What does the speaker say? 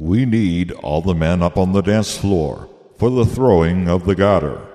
We need all the men up on the dance floor for the throwing of the garter.